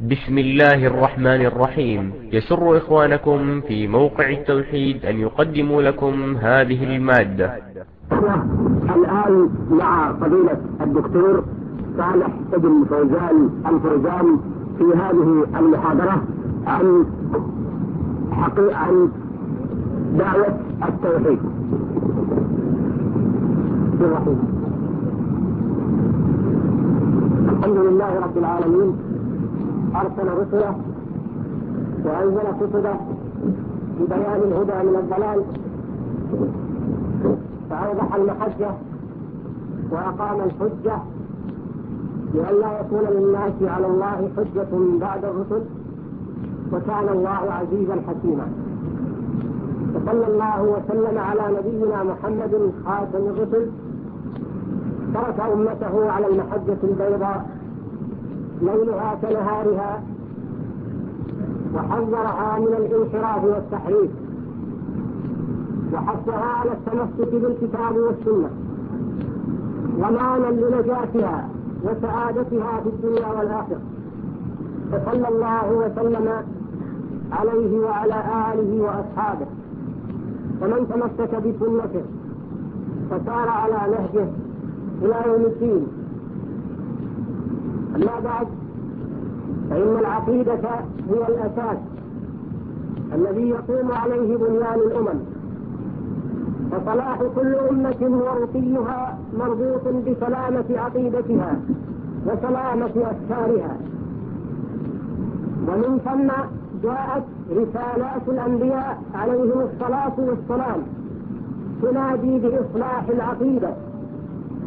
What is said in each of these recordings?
بسم الله الرحمن الرحيم. يسر إخوانكم في موقع التوحيد أن يقدموا لكم هذه المادة. الآن مع فضيلة الدكتور صالح ابن فوزان الفوزان في هذه المحاضرة عن حقيقة عن دعوة التوحيد. الرحيم الحمد لله رب العالمين. أرسل رسله وأنزل كتبه ببيان الهدى من الضلال. فأوضح المحجة وأقام الحجة لئلا يكون للناس على الله حجة بعد الرسل وكان الله عزيزا حكيما. وصلى الله وسلم على نبينا محمد خاتم الرسل. ترك أمته على المحجة البيضاء ليلها كنهارها وحذرها من الانحراف والتحريف. وحثها على التمسك بالكتاب والسنة ضمانا لنجاتها وسعادتها في الدنيا والآخرة. فصلى الله وسلم عليه وعلى آله وأصحابه. ومن تمسك بسنته فسار على نهجه إلى يوم الدين. أما بعد فإن العقيدة هي الأساس الذي يقوم عليه بنيان الأمم. فصلاح كل أمة ورقيها مربوط بسلامة عقيدتها وسلامة أفكارها. ومن ثم جاءت رسالات الأنبياء عليهم الصلاة والسلام تنادي بإصلاح العقيدة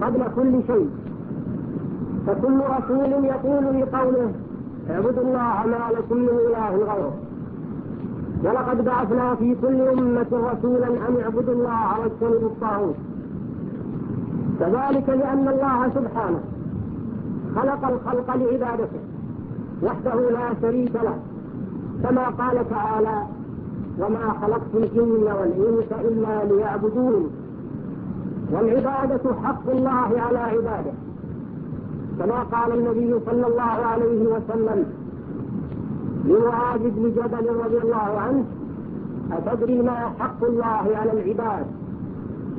قبل كل شيء. فكل رسول يقول لقومه اعبدوا الله ما لكم من إله غيره. ولقد بعثنا في كل أمة رسولا أن اعبدوا الله واجتنبوا الطاغوت. كذلك لأن الله سبحانه خلق الخلق لعبادته وحده لا شريك له كما قال تعالى وما خلقت الجن والإنس إلا ليعبدون. والعبادة حق الله على عباده. كما قال النبي صلى الله عليه وسلم لمعاذ بن جبل رضي الله عنه أتدري ما حق الله على العباد؟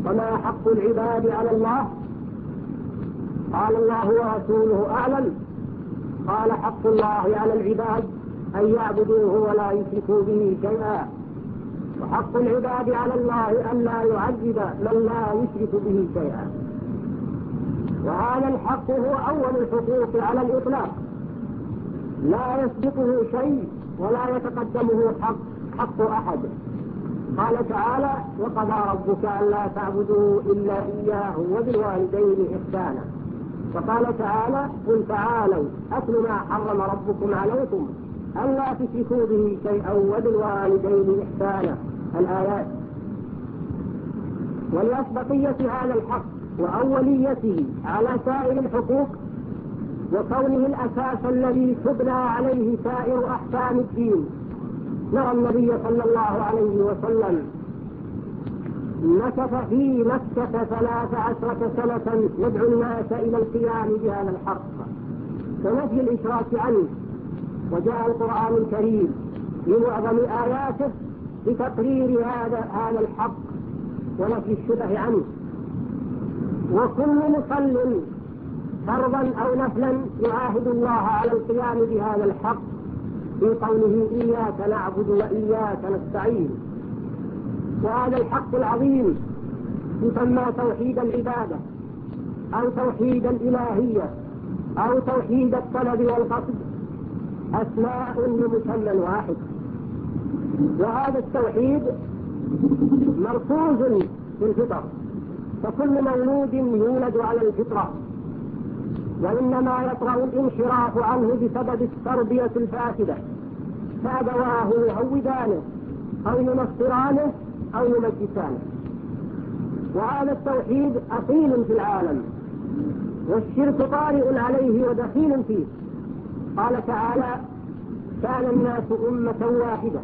وما حق العباد على الله؟ قال الله ورسوله أعلم. قال حق الله على العباد أن يعبدوه ولا يشركوا به شيئا. وحق العباد على الله أن لا يعذب من لا يشرك به شيئا. وهذا الحق هو أول الحقوق على الإطلاق. لا يسبقه شيء ولا يتقدمه حق حق أحد. قال تعالى وقضى ربك ألا تعبدوا إلا إياه وبالوالدين إحسانا. وقال تعالى قل تعالوا أكل ما حرم ربكم عليكم. ألا تشركوا به شيئا وبالوالدين إحسانا. الآيات. ولأسبقية هذا الحق. وأوليته على سائر الحقوق وكونه الأساس الذي تبنى عليه سائر أحكام الدين. نرى النبي صلى الله عليه وسلم نكث في مكة ثلاث عشرة سنة يدعو الناس إلى القيام بهذا الحق. ونفي الإشراك عنه وجاء القرآن الكريم لمعظم آياته لتقرير هذا هذا الحق ونفي الشبه عنه. وكل مصل فرضا أو نفلا يعاهد الله على القيام بهذا الحق في قوله إياك نعبد وإياك نستعين. وهذا الحق العظيم يسمى توحيد العبادة أو توحيد الإلهية أو توحيد الطلب والقصد. أسماء لمسمى واحد. وهذا التوحيد مركوز في الفطر. فكل مولود يولد على الفطرة. وإنما يطرأ الانحراف عنه بسبب التربية الفاسدة. فأبواه يهودانه أو ينصرانه أو يمجسانه. وهذا التوحيد أصيل في العالم. والشرك طارئ عليه ودخيل فيه. قال تعالى كان الناس أمة واحدة.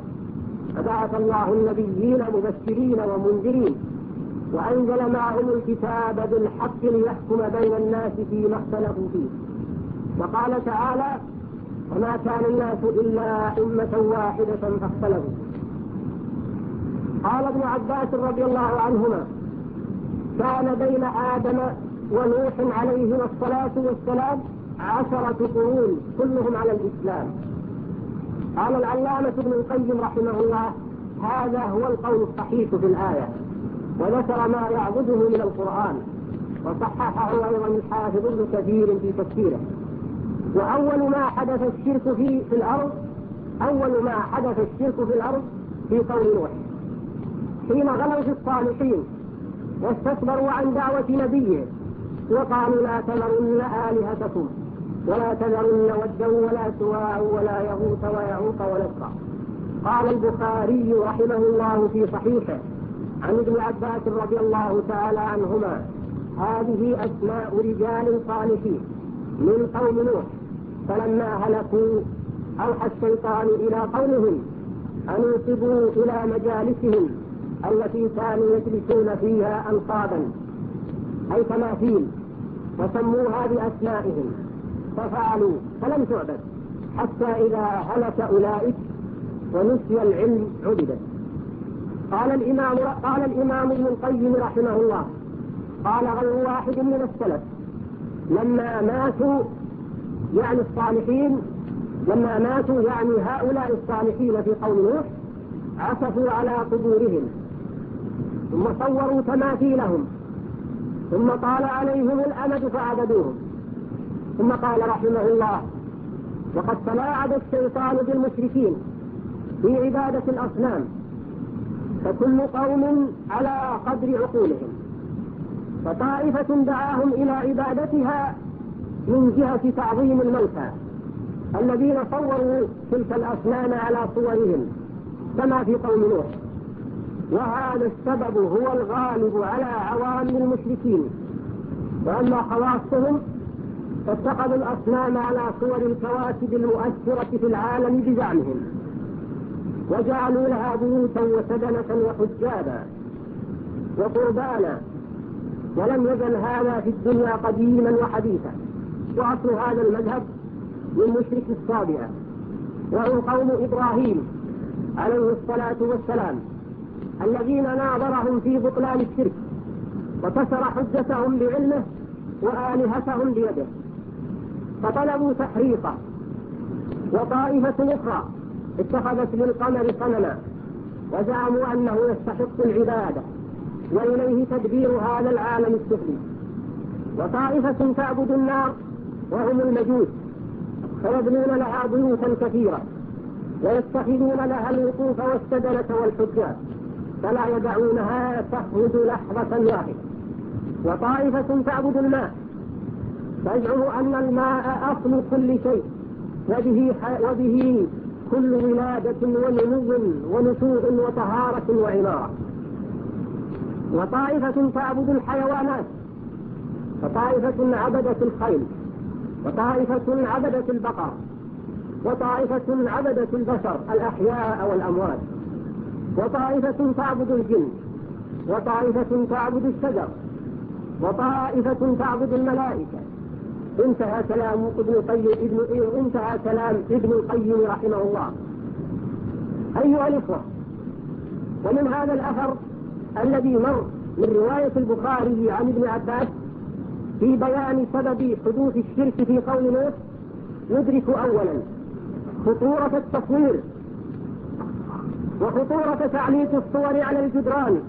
فبعث الله النبيين مبشرين ومنذرين. وأنزل معهم الكتاب بالحق ليحكم بين الناس فيما اختلفوا فيه. وقال تعالى وما كان الناس إلا أمة واحدة فاختلفوا. قال ابن عباس رضي الله عنهما كان بين آدم ونوح عليهما الصلاة والسلام عشرة قرون كلهم على الإسلام. قال العلامة ابن القيم رحمه الله هذا هو القول الصحيح في الآية. وذكر ما يعبده من القرآن. وصححه أيضا الحافظ ابن كثير في تفسيره. وأول ما حدث الشرك في, في الأرض أول ما حدث الشرك في الأرض في قول نوح. حين غلوا في الصالحين واستكبروا عن دعوة نبيه وقالوا لا تذرن آلهتكم ولا تذرن ودا ولا سواع ولا يغوث ويعوق ونسرا قال البخاري رحمه الله في صحيحه عن ابن عباس رضي الله تعالى عنهما. هذه أسماء رجال صالحين من قوم نوح. فلما هلكوا أوحى الشيطان إلى قومهم أن ينسبوا إلى مجالسهم التي كانوا يجلسون فيها أنصابا. أي تماثيل. وسموها بأسمائهم. ففعلوا. فلم تعبد. حتى إذا هلك أولئك ونسي العلم عبدت. قال الإمام قال الإمام ابن القيم رحمه الله. قال غير واحد من السلف. لما ماتوا يعني الصالحين لما ماتوا يعني هؤلاء الصالحين في قوم نوح عصفوا على قبورهم. ثم صوروا تماثيلهم. ثم طال عليهم الأمد فعبدوهم. ثم قال رحمه الله وقد تلاعب الشيطان بالمشركين في عبادة الأصنام. فكل قوم على قدر عقولهم. فطائفة دعاهم إلى عبادتها من جهة تعظيم الموتى. الذين صوروا تلك الأصنام على صورهم كما في قوم نوح. وهذا السبب هو الغالب على عوام المشركين. وأما خواصهم فاتخذوا الأصنام على صور الكواكب المؤثرة في العالم بزعمهم. وجعلوا لها بيوتا وسدنة وحجابا وقربانا. ولم يزل هذا في الدنيا قديما وحديثا. وأصل هذا المذهب من مشرك الصابئة. وهم قوم إبراهيم عليه الصلاة والسلام الذين ناظرهم في بطلان الشرك وكسر حجتهم بعلمه وآلهتهم بيده. فطلبوا تحريقه وطائفة أخرى اتخذت للقمر صنما وزعموا أنه يستحق العبادة وإليه تدبير هذا العالم السفلي وطائفة تعبد النار وهم المجوس فيبنون لها بيوتا كثيرة ويتخذون لها الوقوف والسدنه والحجاج فلا يدعونها تخرج لحظة واحدة. وطائفة تعبد الماء تزعم أن الماء أصل كل شيء وبه وبه كل ولادة ونمو ونشوء وطهارة وعمارة وطائفة تعبد الحيوانات وطائفة عبدت الخيل وطائفة عبدت البقر وطائفة عبدت البشر الأحياء والأموات. وطائفة تعبد الجن وطائفة تعبد الشجر وطائفة تعبد الملائكة. انتهى كلام ابن القيم ابن إيه، انتهى كلام ابن القيم رحمه الله. أيها الإخوة ومن هذا الأثر الذي مر من رواية البخاري عن ابن عباس في بيان سبب حدوث الشرك في قول نوح ندرك اولا خطورة التصوير وخطورة تعليق الصور على الجدران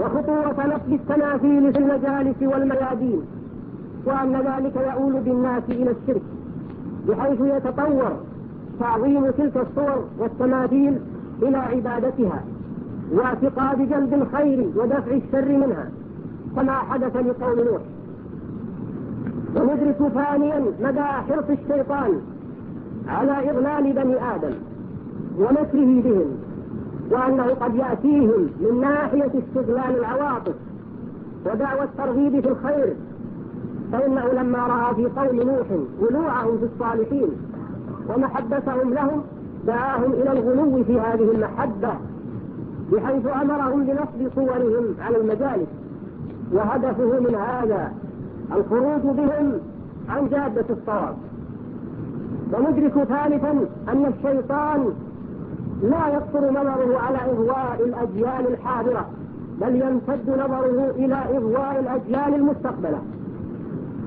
وخطورة نقل التماثيل في المجالس والميادين. وأن ذلك يؤول بالناس إلى الشرك بحيث يتطور تعظيم تلك الصور والتماثيل إلى عبادتها واعتقاد جلب الخير ودفع الشر منها كما حدث لقوم نوح. وندرك ثانيا مدى حرص الشيطان على إغلال بني آدم ومكره بهم وأنه قد يأتيهم من ناحية استغلال العواطف ودعوة الترغيب في الخير فإنه لما رأى في قوم نوح غلوعهم في الصالحين ومحبتهم لهم دعاهم إلى الغلو في هذه المحبة بحيث أمرهم بنصب صورهم على المجالس. وهدفه من هذا الخروج بهم عن جادة الصواب وندرك ثالثا أن الشيطان لا يقصر نظره على إغواء الأجيال الحاضرة بل يمتد نظره إلى إغواء الأجيال المستقبلة.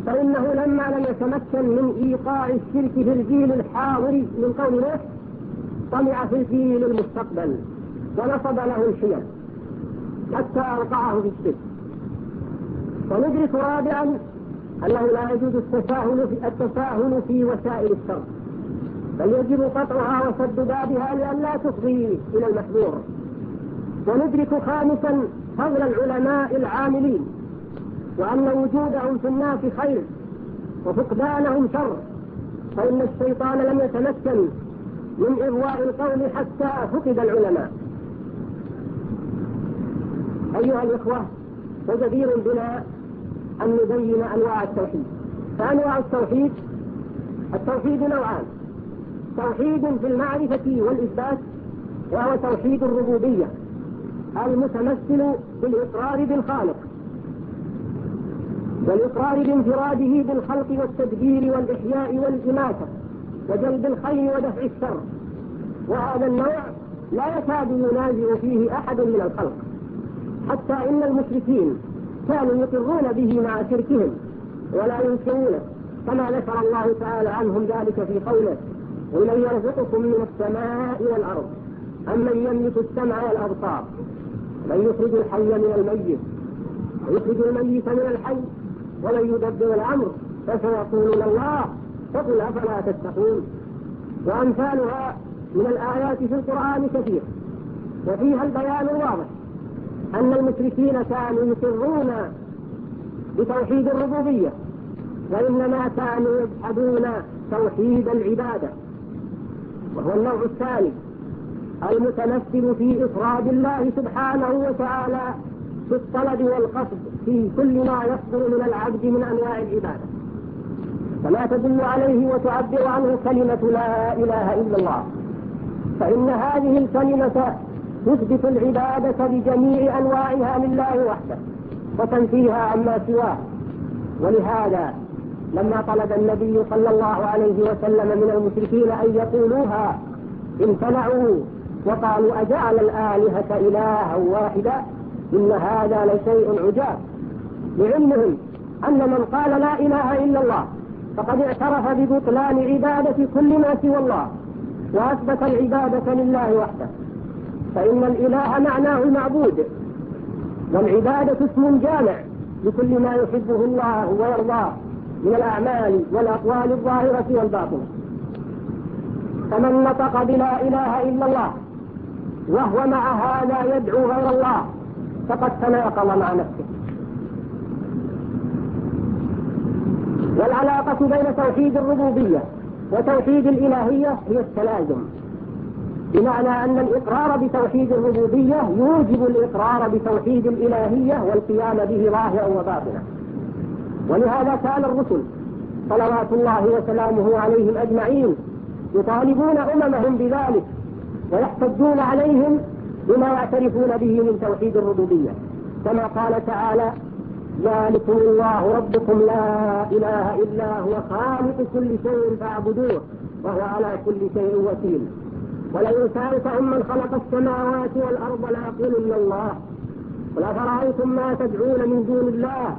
فإنه لما لم يتمكن من إيقاع الشرك في الجيل الحاضر من قول طمع في الجيل المستقبل ونصب له الحيل حتى أوقعه في الشرك. وندرك رابعا أنه لا يجوز التساهل في التساهل في وسائل الشر بل يجب قطعها وسد بابها لأن لا تفضي إلى المحذور. وندرك خامسا فضل العلماء العاملين. وأن وجودهم في الناس خير وفقدانهم شر فإن الشيطان لم يتمكن من إغواء القوم حتى فقد العلماء. أيها الإخوة وجدير بنا أن نبين أنواع التوحيد. فأنواع التوحيد التوحيد نوعان. توحيد في المعرفة والإثبات وهو توحيد الربوبية المتمثل بالإقرار بالخالق. والإقرار بانفراده بالخلق والتدبير والإحياء والإماتة وجلب الخير ودفع الشر. وهذا النوع لا يكاد ينازع فيه أحد من الخلق حتى إن المشركين كانوا يقرون به مع شركهم ولا ينكرونه كما ذكر الله تعالى عنهم ذلك في قوله ومن يرزقكم من السماء والأرض أمن يملك السمع والأبصار؟ من يخرج الحي من الميت ويخرج الميت من الحي ومن يدبر الأمر فسيقولون الله فقل أفلا تتقون؟ وأمثالها من الآيات في القرآن كثير وفيها البيان الواضح أن المشركين كانوا يقرون بتوحيد الربوبية وإنما كانوا يجحدون توحيد العبادة وهو النوع الثاني المتمثل في إفراد الله سبحانه وتعالى في الطلب والقصد في كل ما يصدر من العبد من أنواع العبادة. فما تدل عليه وتعبر عنه كلمة لا إله إلا الله. فإن هذه الكلمة تثبت العبادة بجميع أنواعها لله وحده وتنفيها عما سواه. ولهذا لما طلب النبي صلى الله عليه وسلم من المشركين أن يقولوها امتنعوا وقالوا أجعل الآلهة إلها واحدا؟ إن هذا لشيء عجاب. لعلمهم أن من قال لا إله إلا الله فقد اعترف ببطلان عبادة كل ما سوى الله وأثبت العبادة لله وحده. فإن الإله معناه المعبود والعبادة اسم جامع لكل ما يحبه الله ويرضاه من الأعمال والأقوال الظاهرة والباطنة. فمن نطق بلا إله إلا الله وهو مع هذا يدعو غير الله فقد تناقض مع نفسه. والعلاقة بين توحيد الربوبية وتوحيد الإلهية هي التلازم. بمعنى أن الإقرار بتوحيد الربوبية يوجب الإقرار بتوحيد الإلهية والقيام به ظاهرا وباطنا. ولهذا كان الرسل صلوات الله وسلامه عليهم أجمعين يطالبون أممهم بذلك ويحتجون عليهم بما يعترفون به من توحيد الربوبية. كما قال تعالى ذلكم الله ربكم لا إله إلا هو خالق كل شيء فاعبدوه وهو على كل شيء وكيل. ولئن سألتهم من خلق السماوات والأرض ليقولن الله. قل أفرأيتم ما تدعون من دون الله؟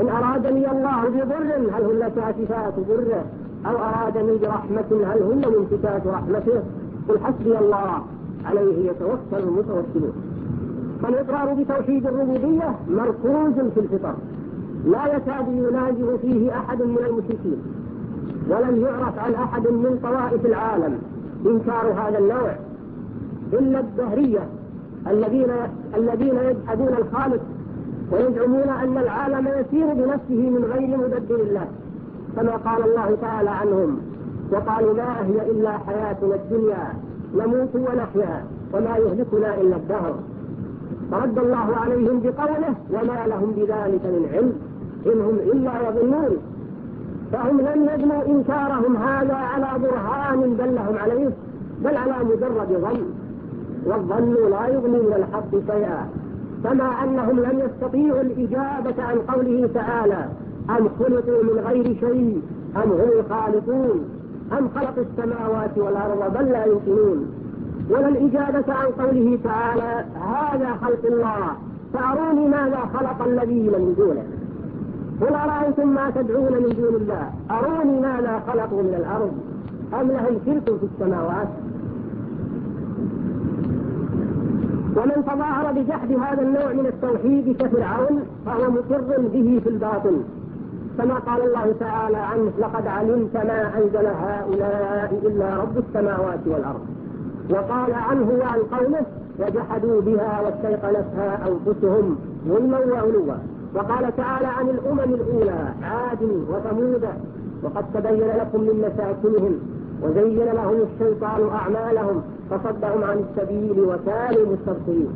إن أرادني الله بضر هل هن كاشفات ضره؟ أو أرادني برحمة هل هن منفتات رحمته؟ قل حسبي الله. عليه يتوكل المتوكلون فالإقرار بتوحيد الربوبية مركوز في الفطر. لا يكاد ينازع فيه أحد من المشركين ولم يعرف عن أحد من طوائف العالم. إنكار هذا النوع. إلا الدهرية الذين الذين يجحدون الخالق ويزعمون أن العالم يسير بنفسه من غير مدبر الله كما قال الله تعالى عنهم. وقالوا ما هي إلا حياتنا الدنيا نموت ونحيا وما يهلكنا إلا الدهر. فرد الله عليهم بقوله وما لهم بذلك من علم إن هم إلا يظنون. فهم لم يجنوا إنكارهم هذا على برهان بل لهم عليه بل على مجرد ظن. والظن لا يغني من الحق شيئا. كما أنهم لم يستطيعوا الإجابة عن قوله تعالى أم خلقوا من غير شيء أم هم الخالقون؟ أم خلق السماوات والأرض بل لا يؤمنون ولا الإجابة عن قوله تعالى هذا خلق الله. فأروني ماذا خلق الذين من دونه؟ قل أرأيتم ما تدعون من دون الله؟ أروني ماذا خلقوا من الأرض؟ أم لهم شرك في السماوات؟ ومن تظاهر بجحد هذا النوع من التوحيد كفرعون فهو مقر به في الباطن. كما قال الله تعالى عنه لقد علمت ما أنزل هؤلاء إلا رب السماوات والأرض. وقال عنه وعن قومه وجحدوا بها واستيقنتها أنفسهم ظلما وعلوا. وقال تعالى عن الأمم الأولى عاد وثمود وقد تبين لكم من مساكنهم وزين لهم الشيطان أعمالهم فصدهم عن السبيل وكانوا مستبصرين.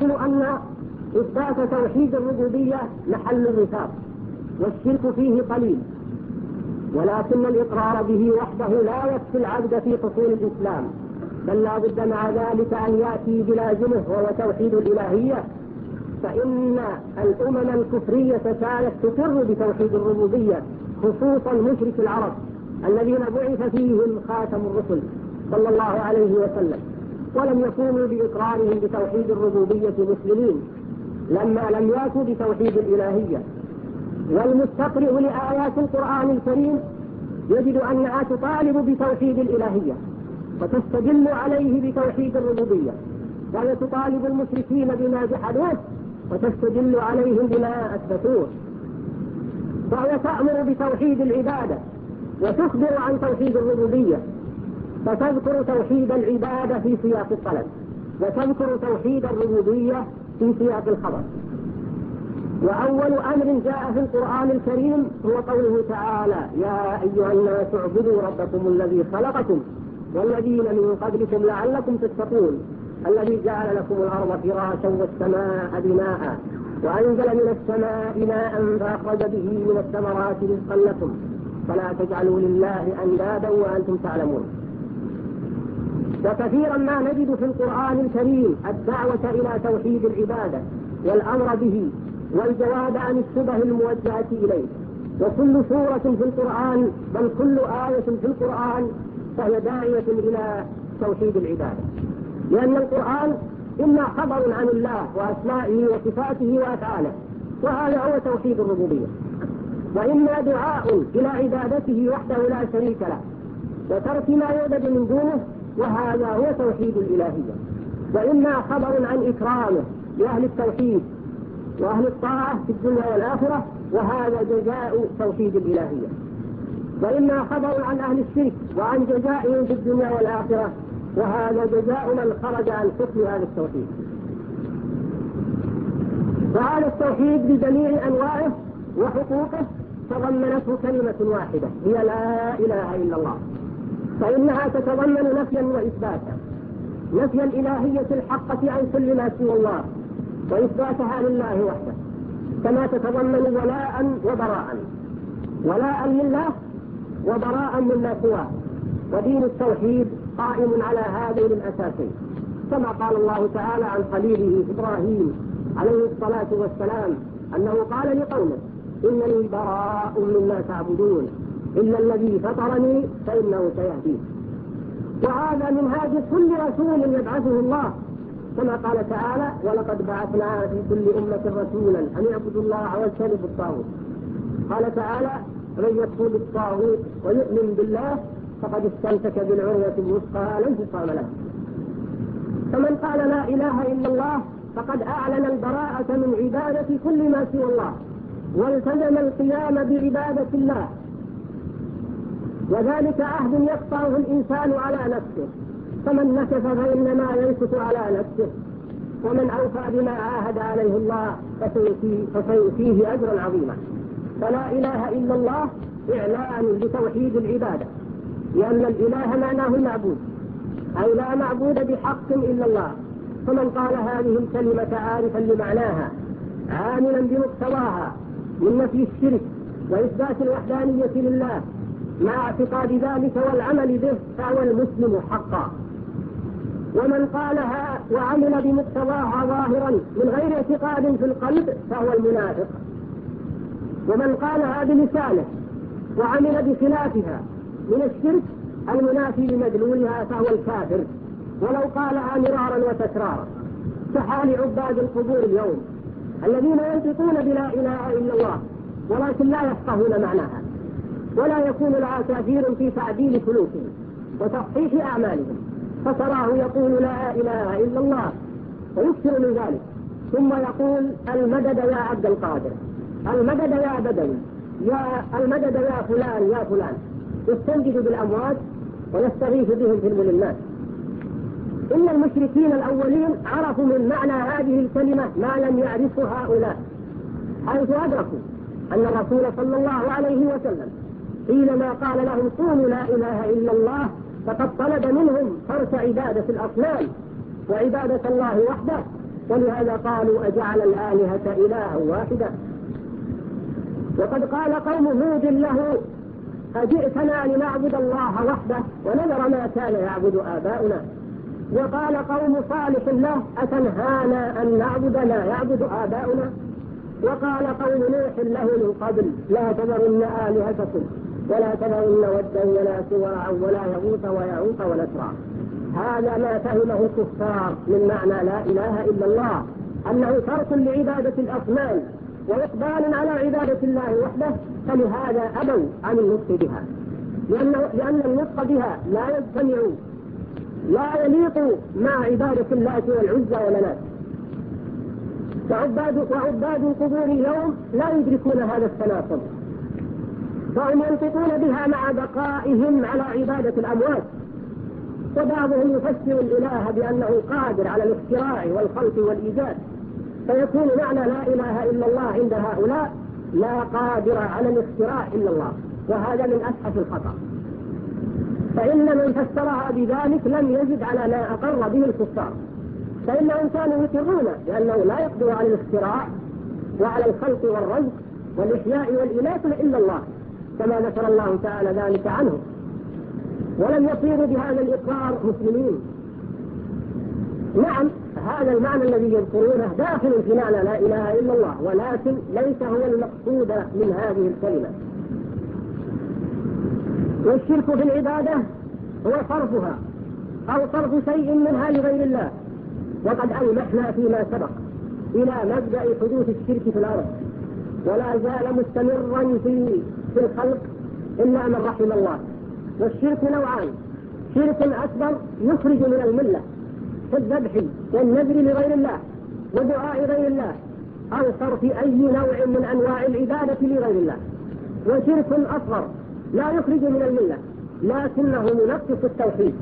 يعتقد أن إثبات توحيد الربوبية محل النفاق والشرك فيه قليل ولكن الإقرار به وحده لا يكفي العبد في قصور الإسلام بل لا بد مع ذلك أن يأتي بلازمه وهو توحيد الإلهية فإن الأمم الكفرية كانت تقر بتوحيد الربوبية خصوصا مشرك العرب الذين بعث فيهم خاتم الرسل صلى الله عليه وسلم. ولم يكونوا بإقرارهم بتوحيد الربوبية مسلمين لما لم يأتوا بتوحيد الإلهية. والمستقرئ لآيات القرآن الكريم يجد أنها تطالب بتوحيد الإلهية وتستدل عليه بتوحيد الربوبية. وهي تطالب المشركين بما جحدوه وتستدل عليهم بما أثبتوه. وهي تأمر بتوحيد العبادة وتخبر عن توحيد الربوبية. فتذكر توحيد العبادة في سياق الطلب وتذكر توحيد الربوبية في سياق الخبر وأول أمر جاء في القرآن الكريم هو قوله تعالى يا أيها الناس اعبدوا ربكم الذي خلقكم والذين من قبلكم لعلكم تتقون الذي جعل لكم الأرض فراشا والسماء بناء وأنزل من السماء ماء فأخرج به من الثمرات رزقا لكم فلا تجعلوا لله أندادا وأنتم تعلمون فكثيرا ما نجد في القرآن الكريم الدعوة إلى توحيد العبادة والأمر به والجواب عن الشبه الموجهة إليه. وكل سورة في القرآن بل كل آية في القرآن فهي داعية إلى توحيد العبادة. لأن القرآن إما خبر عن الله وأسمائه وصفاته وأفعاله وهذا هو توحيد الربوبية. وإما دعاء إلى عبادته وحده لا شريك له وترك ما يعبد من دونه وهذا هو توحيد الإلهية. وإما خبر عن إكرامه لأهل التوحيد وأهل الطاعة في الدنيا والآخرة وهذا جزاء توحيد الإلهية. وإما خبر عن أهل الشرك وعن جزائهم في الدنيا والآخرة وهذا جزاء من خرج عن حكم هذا التوحيد. فهذا التوحيد بجميع أنواعه وحقوقه تضمنته كلمة واحدة هي لا إله إلا الله. فإنها تتضمن نفيا وإثباتا. نفي الإلهية الحقة عن كل ما سوى الله وإثباتها لله وحده. كما تتضمن ولاء وبراء. ولاء لله وبراء مما سواه. ودين التوحيد قائم على هذين الأساسين. كما قال الله تعالى عن خليله إبراهيم عليه الصلاة والسلام أنه قال لقومه إنني براء مما تعبدون. إلا الذي فطرني فإنه سيهدين وهذا منهاج كل رسول يبعثه الله. كما قال تعالى ولقد بعثنا في كل أمة رسولا أن يعبدوا الله واجتنبوا الطاغوت. قال تعالى من يكفر بالطاغوت ويؤمن بالله فقد استمسك بالعروة الوثقى لا انفصام له. فمن قال لا إله إلا الله فقد أعلن البراءة من عبادة كل ما سوى الله. والتزم القيام بعبادة الله. وذلك عهد يقطعه الإنسان على نفسه. فمن نكث فإنما ينكث على نفسه. ومن أوفى بما عاهد عليه الله فسيؤتيه أجرا عظيما. فلا إله إلا الله إعلان لتوحيد العبادة. لأن الإله معناه المعبود. أي لا معبود بحق إلا الله. فمن قال هذه الكلمة عارفا لمعناها عاملا بمقتواها من نفي الشرك وإثبات الوحدانية لله مع اعتقاد ذلك والعمل به فهو المسلم حقا. ومن قالها وعمل بمقتضاها ظاهرا من غير اعتقاد في القلب فهو المنافق. ومن قالها بلسانه وعمل بخلافها من الشرك المنافي لمدلولها فهو الكافر. ولو قالها مرارا وتكرارا. كحال عباد القبور اليوم الذين ينطقون بلا إله إلا الله ولكن لا يفقهون معناها. ولا يكون لها تأثير في تعديل سلوكهم وتصحيح أعمالهم. فتراه يقول لا إله إلا الله. ويكثر من ذلك. ثم يقول المدد يا عبد القادر. المدد يا بدوي. يا المدد يا فلان يا فلان. يستنجد بالأموات ويستغيث بهم في الملمات إن المشركين الأولين عرفوا من معنى هذه الكلمة ما لم يعرفه هؤلاء حيث أدركوا أن الرسول صلى الله عليه وسلم حينما قال لهم قولوا لا إله إلا الله فقد طلب منهم ترك عبادة الأصنام وعبادة الله وحده ولهذا قالوا أجعل الآلهة إلها واحدة وقد قال قوم هود له أجئتنا لنعبد الله وحده ونذر ما كان يعبد آباؤنا. وقال قوم صالح له أتنهانا أن نعبد ما يعبد آباؤنا؟ وقال قوم نوح له من قبل لا تذرن آلهتكم. ولا تذرن ودا ولا سواعا ولا يغوث ويعوق ونسرا. هذا ما فهمه الكفار من معنى لا إله إلا الله أنه ترك لعبادة الأصنام وإقبال على عبادة الله وحده فلهذا أبوا عن النطق بها. لأن لأن النطق بها لا يجتمع لا يليق مع عبادة الله والعزى والمنات وعباد وعباد القبور اليوم لا يدركون هذا التناقض فهم ينطقون بها مع بقائهم على عبادة الأموات. وبعضهم يفسر الإله بأنه قادر على الاختراع والخلق والإيجاد. فيكون معنى لا إله إلا الله عند هؤلاء لا قادر على الاختراع إلا الله. وهذا من أسحف الخطأ. فإن من فسرها بذلك لم يزد على ما أقر به الكفار. فإنهم كانوا يقرون بأنه لا يقدر على الاختراع وعلى الخلق والرزق والإحياء والإناث إلا الله. كما ذكر الله تعالى ذلك عنه. ولم يصيروا بهذا الإقرار مسلمين. نعم هذا المعنى الذي يذكرونه داخل في معنى لا إله إلا الله ولكن ليس هو المقصود من هذه الكلمة. والشرك في العبادة هو صرفها أو صرف شيء منها لغير الله. وقد ألمحنا فيما سبق إلى مبدأ حدوث الشرك في الأرض. ولا زال مستمرا في في الخلق إلا من رحم الله. والشرك نوعان. شرك أكبر يخرج من الملة. في الذبح والنذر لغير الله ودعاء غير الله. أو صرف أي نوع من أنواع العبادة لغير الله. وشرك أصغر لا يخرج من الملة لكنه ينقص التوحيد.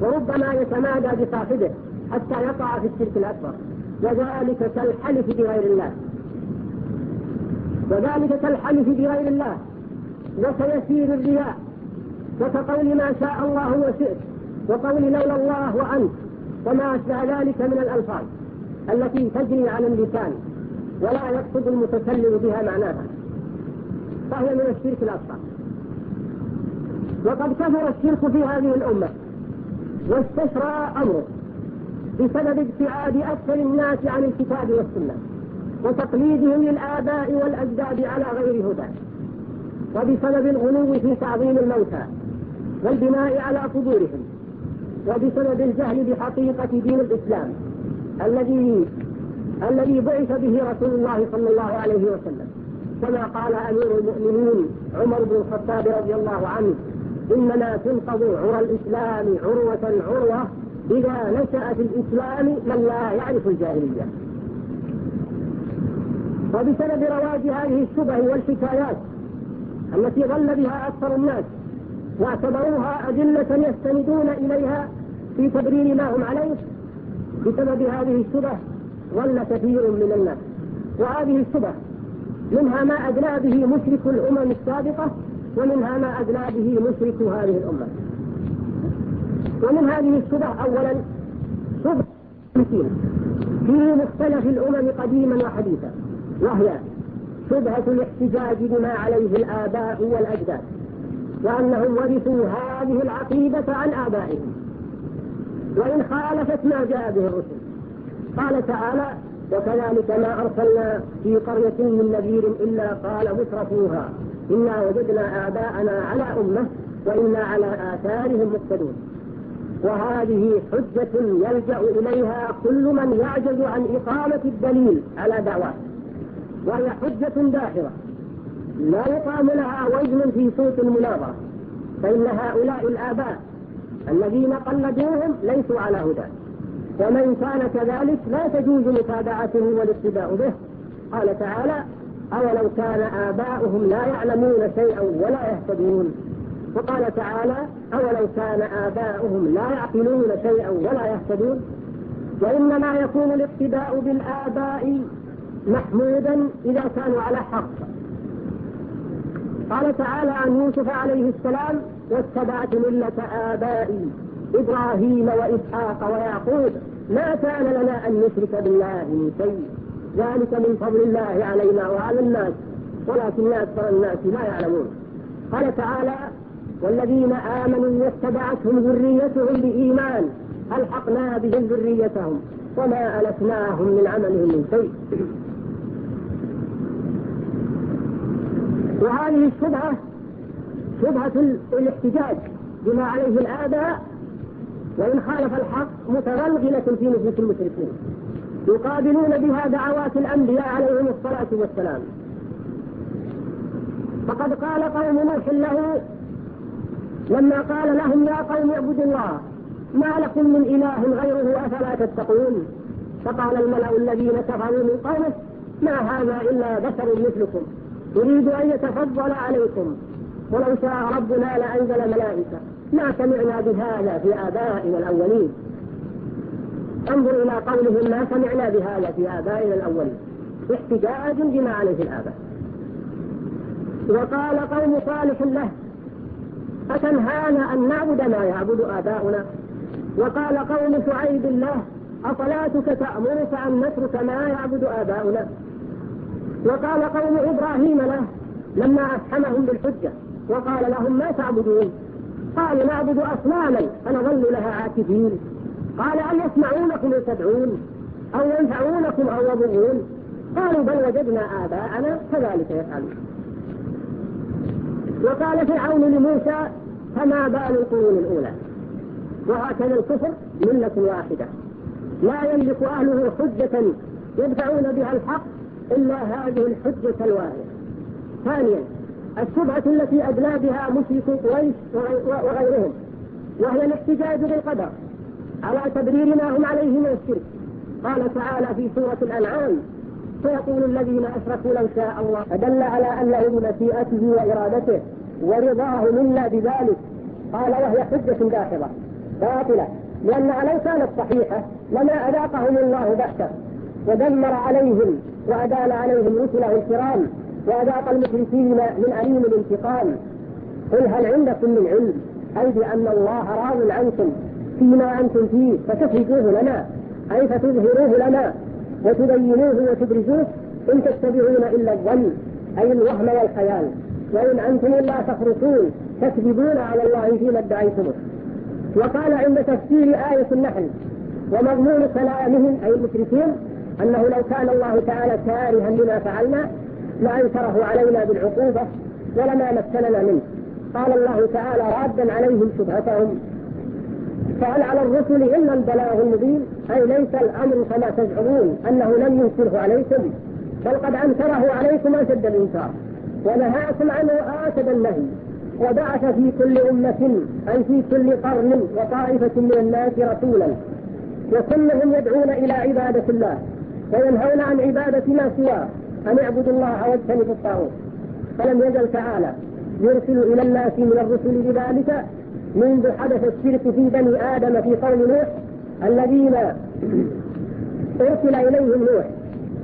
وربما يتمادى بصاحبه حتى يقع في الشرك الأكبر. وذلك كالحلف بغير الله. وذلك كالحلف بغير الله. وسيسير الرياء وكقول ما شاء الله وشئت وقول لولا الله وأنت وما أشبع ذلك من الألفاظ التي تجري على اللسان ولا يقصد المتكلم بها معناها. فهي من الشرك الأصغر وقد كثر الشرك في هذه الأمة واستشرى أمره بسبب ابتعاد أكثر الناس عن الكتاب والسنة وتقليدهم للآباء والأجداد على غير هدى. وبسبب الغلو في تعظيم الموتى والبناء على صدورهم وبسبب الجهل بحقيقة دين الإسلام الذي الذي بعث به رسول الله صلى الله عليه وسلم. كما قال أمير المؤمنين عمر بن الخطاب رضي الله عنه إنما تنقض عرى الإسلام عروة عروة إذا نشأ في الإسلام من لا يعرف الجاهلية. وبسبب رواج هذه الشبه والحكايات التي غل بها أكثر الناس واعتبروها أدلة يستندون إليها في تبرير ما هم عليه. بسبب هذه الشبه ظل كثير من الناس. وهذه الشبه منها ما أدلى به مشرك الأمم السابقة ومنها ما أدلى به مشرك هذه الأمة. ومن هذه الشبه أولا شبه في مختلف الأمم قديما وحديثا وهي شبهة الاحتجاج بما عليه الآباء والأجداد وأنهم ورثوا هذه العقيدة عن آبائهم. وإن خالفت ما جاء به الرسل. قال تعالى وكذلك ما أرسلنا في قرية من نذير إلا قال مترفوها إنا وجدنا آباءنا على أمة وإنا على آثارهم مقتدون. وهذه حجة يلجأ إليها كل من يعجز عن إقامة الدليل على دعواه. وهي حجة داخرة لا يقام لها وزن في صوت المناظرة فإن هؤلاء الآباء الذين قلدوهم ليسوا على هدى. ومن كان كذلك لا تجوز متابعته والاقتداء به. قال تعالى أولو كان آباؤهم لا يعلمون شيئا ولا يهتدون. وقال تعالى أولو كان آباؤهم لا يعقلون شيئا ولا يهتدون. وإنما يكون الاقتداء بالآباء محمودا إذا كانوا على حق. قال تعالى عن يوسف عليه السلام واتبعت ملة آبائي إبراهيم وإسحاق ويعقوب. ما كان لنا أن نشرك بالله من شيء. ذلك من فضل الله علينا وعلى الناس ولكن أكثر الناس لا يعلمون. قال تعالى والذين آمنوا واتبعتهم ذريتهم بإيمان ألحقنا بهم ذريتهم وما ألفناهم من عملهم من شيء. وهذه الشبهة شبهة الاحتجاج بما عليه الآباء وإن خالف الحق متغلغلة في نفوس المشركين. يقابلون بها دعوات الأنبياء عليهم الصلاة والسلام. فقد قال قوم نوح له لما قال لهم يا قوم اعبدوا الله ما لكم من إله غيره أفلا تتقون؟ فقال الملأ الذين كفروا من قومه ما هذا إلا بشر مثلكم. يريد أن يتفضل عليكم. ولو شاء ربنا لأنزل ملائكه ما سمعنا بهذا في آبائنا الأولين. انظر إلى قولهم ما سمعنا بهذا في آبائنا الأولين. احتجاج بما عليه الآباء. وقال قوم صالح له أتنهانا أن نعبد ما يعبد آباؤنا؟ وقال قوم شعيب الله أصلاتك تأمرك أن نترك ما يعبد آباؤنا؟ وقال قوم إبراهيم له لما أفحمهم بالحجة وقال لهم ما تعبدون؟ قالوا نعبد أصناما فنظل لها عاكفين. قال أن يسمعونكم تدعون أو ينفعونكم أو يضرون؟ قالوا بل وجدنا آباءنا كذلك يفعلون. وقال فرعون لموسى فما بال القرون الأولى؟ وهكذا الكفر ملة واحدة. لا يملك أهله حجة يدفعون بها الحق إلا هذه الحجة الواحدة. ثانيا الشبهة التي أدلى بها مشرك قريش وغيرهم وهي الاحتجاج بالقدر على تبرير ما هم عليه من الشرك. قال تعالى في سورة الأنعام سيقول الذين أشركوا لو شاء الله. فدل على أنه بمشيئته وإرادته ورضاه منا بذلك. قال وهي حجة داخلة باطلة لأنها لو كانت صحيحة لما أذاقهم الله بحثا ودمر عليهم وأدال عليهم رسله الكرام وأذاق المخلصين من أليم الانتقام. قل هل عندكم من علم؟ أي بأن الله راض عنكم فيما أنتم فيه فتفرجوه لنا. أي فتظهروه لنا وتبينوه وتدرجوه إن تتبعون إلا الظن. أي الوهم والخيال. وإن أنتم إلا تخرصون تكذبون على الله فيما ادعيتمه وقال عند تفسير آية النحل ومضمون كلامهم أي المشركين أنه لو كان الله تعالى كارها لما فعلنا لأنكره علينا بالعقوبة ولما مكننا منه. قال الله تعالى رادا عليهم شبهتهم. فهل على الرسل إلا البلاغ المبين؟ أي ليس الأمر كما تزعمون أنه لم ينكره عليكم؟ بل قد أنكره عليكم أشد الإنكار. ونهاكم عنه أشد النهي. وبعث في كل أمة أي في كل قرن وطائفة من الناس رسولا. وكلهم يدعون إلى عبادة الله. وينهون عن عبادة ما سواه أن اعبدوا الله واجتنبوا الطاغوت. فلم يزل تعالى يرسل إلى الناس من الرسل بذلك منذ حدث الشرك في بني آدم في قوم نوح الذين أرسل إليهم نوح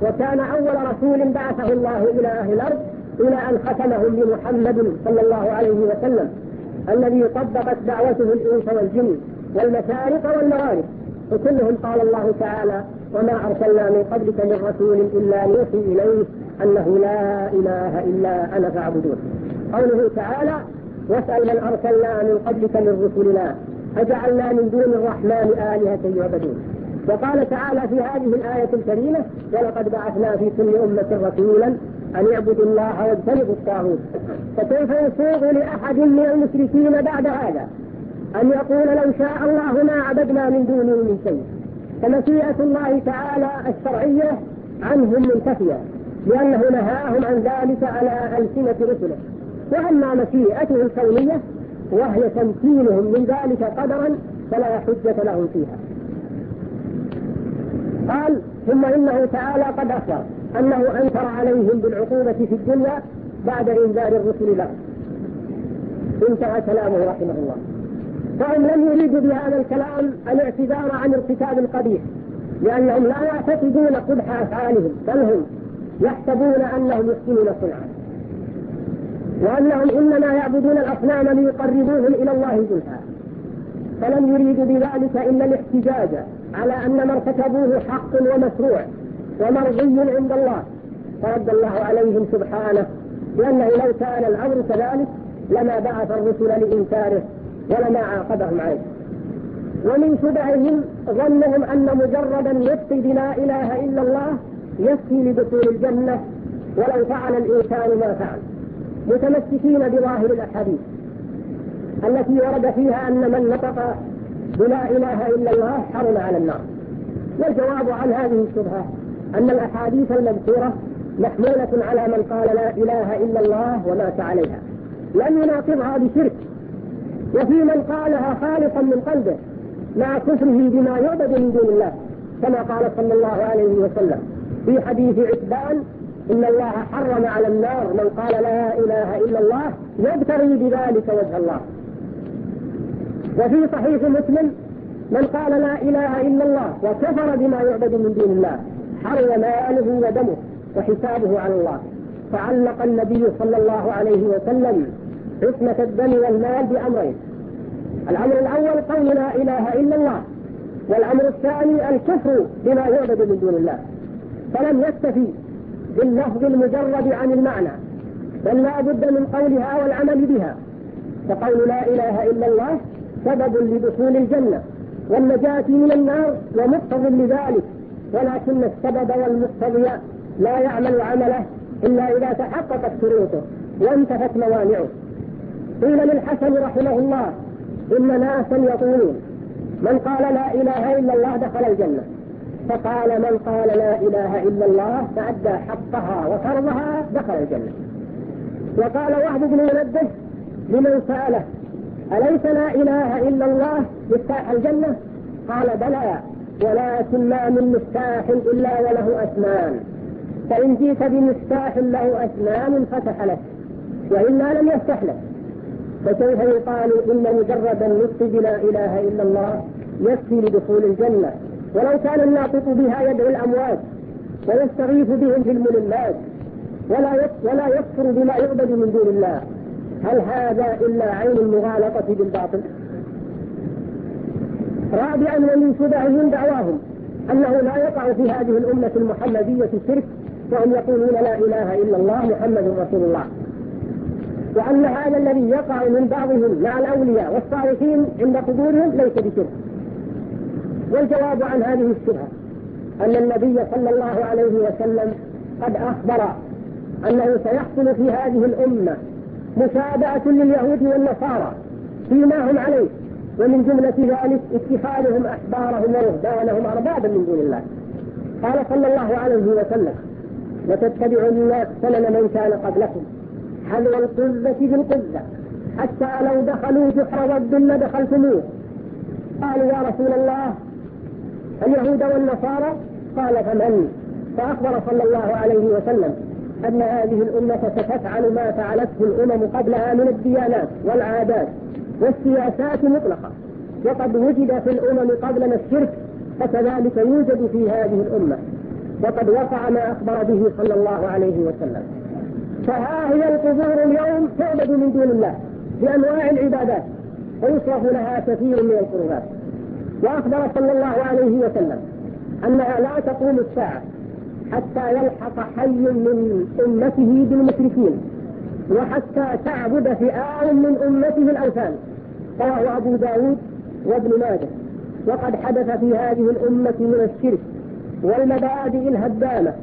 وكان أول رسول بعثه الله إلى أهل الأرض إلى أن ختمهم لمحمد صلى الله عليه وسلم الذي طبقت دعوته الإنس والجن والمشارق والمغارب. وكلهم قال الله تعالى وما أرسلنا من قبلك من رسول إلا نوحي إليه أنه لا إله إلا أنا فاعبدون. قوله تعالى واسأل من أرسلنا من قبلك من رسلنا أجعلنا من دون الرحمن آلهة يعبدون. وقال تعالى في هذه الآية الكريمة ولقد بعثنا في كل أمة رسولا أن يعبدوا الله واجتنبوا الطاغوت. فكيف يسوغ لأحد من المشركين بعد هذا أن يقول لو شاء الله ما عبدنا من دونه من شيء؟ فمشيئة الله تعالى الشرعية عنهم منتفية لأنه نهاهم عن ذلك على ألسنة رسله. وأما مشيئته الكونية وهي تمكينهم من ذلك قدرا فلا حجة لهم فيها. قال ثم إنه تعالى قد أخبر أنه أنكر عليهم بالعقوبة في الدنيا بعد إنذار الرسل له. انتهى كلامه رحمه الله. فهم لم يريدوا بهذا الكلام الاعتذار عن ارتكاب القبيح لأنهم لا يعتقدون قبح أفعالهم بل هم يحسبون أنهم يحسنون صنعا. وأنهم إنما يعبدون الأصنام ليقربوهم إلى الله زلفى. فلم يريدوا بذلك إلا الاحتجاج على أن ما ارتكبوه حق ومشروع ومرضي عند الله. فرد الله عليهم سبحانه لأنه لو كان الأمر كذلك لما بعث الرسل لإنكاره. ولما عاقبهم عليه. ومن شبههم ظنهم أن مجردا يكفي بلا إله إلا الله يفتي لدخول الجنة ولو فعل الإنسان ما فعل. متمسكين بظاهر الأحاديث التي ورد فيها أن من نطق بلا إله إلا الله حرم على النار. والجواب عن هذه الشبهة أن الأحاديث المذكورة محمولة على من قال لا إله إلا الله ومات عليها. لم يناقضها بشرك. وفي من قالها خالصا من قلبه. مع كفره بما يعبد من دون الله كما قال صلى الله عليه وسلم. في حديث عتبان إن الله حرم على النار من قال لا إله إلا الله يبتغي بذلك وجه الله. وفي صحيح مسلم من قال لا إله إلا الله وكفر بما يعبد من دون الله حرم ماله ودمه وحسابه على الله. فعلق النبي صلى الله عليه وسلم عصمة الدم والمال بأمرين. الأمر الأول قول لا إله إلا الله والأمر الثاني الكفر بما يعبد من دون الله. فلم يكتفي باللفظ المجرد عن المعنى بل لا بد من قولها والعمل بها. فقول لا إله إلا الله سبب لدخول الجنة والنجاة من النار ومقتض لذلك. ولكن السبب والمقتضي لا يعمل عمله إلا إذا تحققت شروطه وانتفت موانعه. قيل للحسن رحمه الله إن ناسا يقولون من قال لا إله إلا الله دخل الجنة. فقال من قال لا إله إلا الله فعدى حقها وفرضها دخل الجنة. وقال وهب بن منبه لمن سأله أليس لا إله إلا الله مفتاح الجنة؟ قال بلى ولكن ما من مفتاح إلا وله أسنان. فإن جئت بمفتاح له أسنان فتح لك وإلا لم يفتح لك. فكيف يقال إن مجرد النطق بلا إله إلا الله يكفي لدخول الجنة. ولو كان الناطق بها يدعو الأموات ويستغيث بهم في الملمات. ولا ولا يكفر بما يعبد من دون الله. هل هذا إلا عين المغالطة بالباطل؟ رابعا ومن شبههم دعواهم أنه لا يقع في هذه الأمة المحمدية الشرك وهم يقولون لا إله إلا الله محمد رسول الله. وأن هذا الذي يقع من بعضهم مع الأولياء والصالحين عند قبورهم ليس بشرك. والجواب عن هذه الشبهة أن النبي صلى الله عليه وسلم قد أخبر أنه سيحصل في هذه الأمة مشابعة لليهود والنصارى فيما هم عليه ومن جملة ذلك اتخاذهم أحبارهم ورهبانهم أربابا من دون الله. قال صلى الله عليه وسلم لتتبعن سنن من كان قبلكم. حلوى القزة بالقزة حتى لو دخلوا جحر ود لدخلتموه. قالوا يا رسول الله اليهود والنصارى؟ قال فمن؟ فأخبر صلى الله عليه وسلم أن هذه الأمة ستفعل ما فعلته الأمم قبلها من الديانات والعادات والسياسات مطلقة. وقد وجد في الأمم قبلنا الشرك فكذلك يوجد في هذه الأمة. وقد وقع ما أخبر به صلى الله عليه وسلم. فها هي القبور اليوم تعبد من دون الله بانواع العبادات ويصرف لها كثير من القربات. وأخبر صلى الله عليه وسلم أنها لا تقوم الساعة حتى يلحق حي من أمته بالمشركين وحتى تعبد فئام من أمته الأوثان. رواه أبو داود وابن ماجه. وقد حدث في هذه الأمة من الشرك والمبادئ الهدامة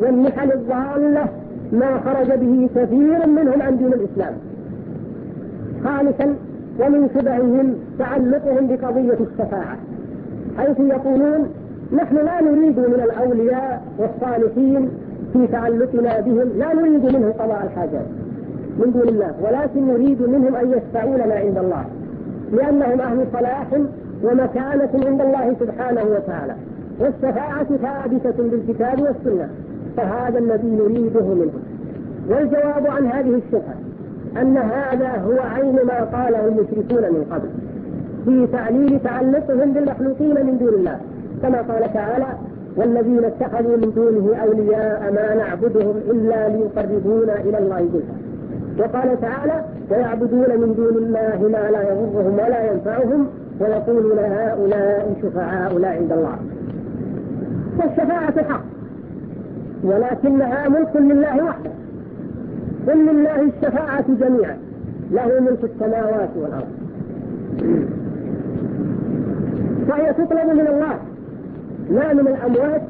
والنحل الضالة ما خرج به كثير منهم عن دين الإسلام. خامسا ومن سبعهم تعلقهم بقضية الشفاعة حيث يقولون نحن لا نريد من الأولياء والصالحين في تعلقنا بهم لا نريد منهم قضاء الحاجات من دون الله ولكن نريد منهم أن يشفعوا لنا عند الله لأنهم أهل صلاح ومكانة عند الله سبحانه وتعالى والشفاعة ثابتة بالكتاب والسنة. فهذا الذي نريده منه. والجواب عن هذه الشبهة أن هذا هو عين ما قاله المشركون من قبل. في تعليل تعلقهم بالمخلوقين من دون الله. كما قال تعالى والذين اتخذوا من دونه أولياء ما نعبدهم إلا ليقربونا إلى الله جزءا وقال تعالى ويعبدون من دون الله ما لا يضرهم ولا ينفعهم ويقولون هؤلاء شفعاؤنا عند الله. والشفاعة حق. ولكنها ملك لله وحده. قل لله الشفاعة جميعا. له ملك السماوات والأرض. فهي تطلب من الله. لا من الأموات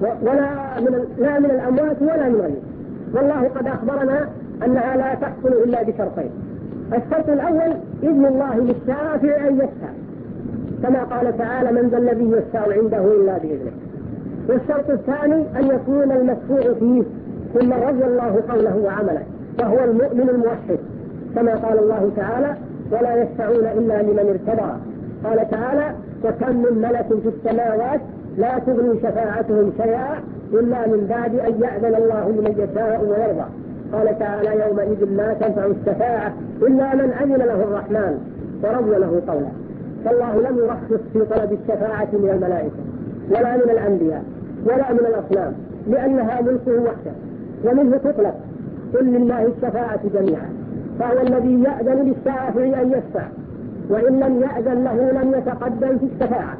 ولا من لا من الأموات ولا من غيره والله قد أخبرنا أنها لا تحصل إلا بشرطين. الشرط الأول إذن الله للشافع أن يشفع. كما قال تعالى من ذا الذي يشفع عنده إلا بإذنه. والشرط الثاني أن يكون المدفوع فيه ممن رضي الله قوله وعمله وهو المؤمن الموحد كما قال الله تعالى ولا يشفعون إلا لمن ارتضى قال تعالى وكم من ملك في السماوات لا تغني شفاعتهم شيئا إلا من بعد أن يأذن الله لمن يشاء ويرضى قال تعالى يومئذ لا تنفع الشفاعة إلا من أذن له الرحمن ورضي له قوله فالله لم يرخص في طلب الشفاعة من الملائكة ولا من الأنبياء. ولا من الأصنام لأنها ملكه وحده ومنه تطلق. قل لله الشفاعة جميعا فهو الذي يأذن للشافع أن يشفع وإن لم يأذن له لم يتقدم في الشفاعة.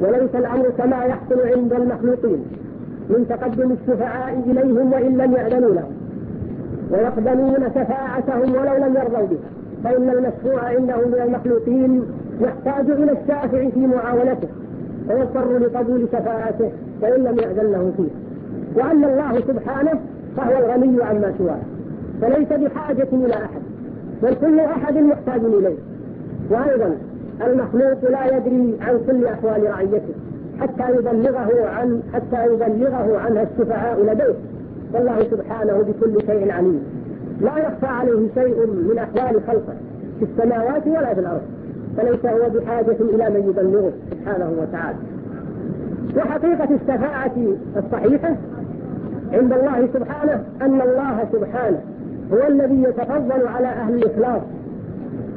وليس الأمر كما يحصل عند المخلوقين من تقدم الشفعاء إليهم وإن لم يأذنوا له. ويقبلون شفاعتهم ولو لم يرضوا بها فإن المشفوع عندهم من المخلوقين يحتاج إلى الشافع في معاونته ويضطر لقبول شفاعته. فإن لم يأذن له فيه. وأما الله سبحانه فهو الغني عما سواه. فليس بحاجة إلى أحد. بل كل أحد محتاج إليه. وأيضا المخلوق لا يدري عن كل أحوال رعيته. حتى يبلغه عن حتى يبلغه عنها الشفعاء لديه. والله سبحانه بكل شيء عليم. لا يخفى عليه شيء من أحوال خلقه في السماوات ولا في الأرض. فليس هو بحاجة إلى من يبلغه سبحانه وتعالى. وحقيقة الشفاعة الصحيحة عند الله سبحانه أن الله سبحانه هو الذي يتفضل على أهل الإخلاص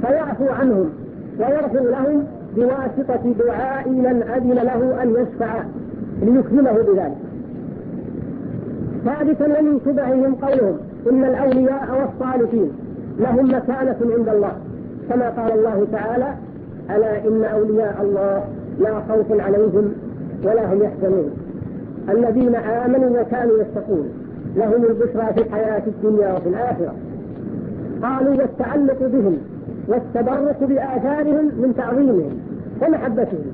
فيعفو عنهم ويغفر لهم بواسطة دعاء من أذن له أن يشفع ليكرمه بذلك. ثالثا ومن شبههم قولهم إن الأولياء والصالحين لهم مكانة عند الله كما قال الله تعالى ألا إن أولياء الله لا خوف عليهم ولا هم يحزنون. الذين آمنوا وكانوا يتقون. لهم البشرى في الحياة الدنيا وفي الآخرة. قالوا والتعلق بهم والتبرك بآثارهم من تعظيمهم ومحبتهم.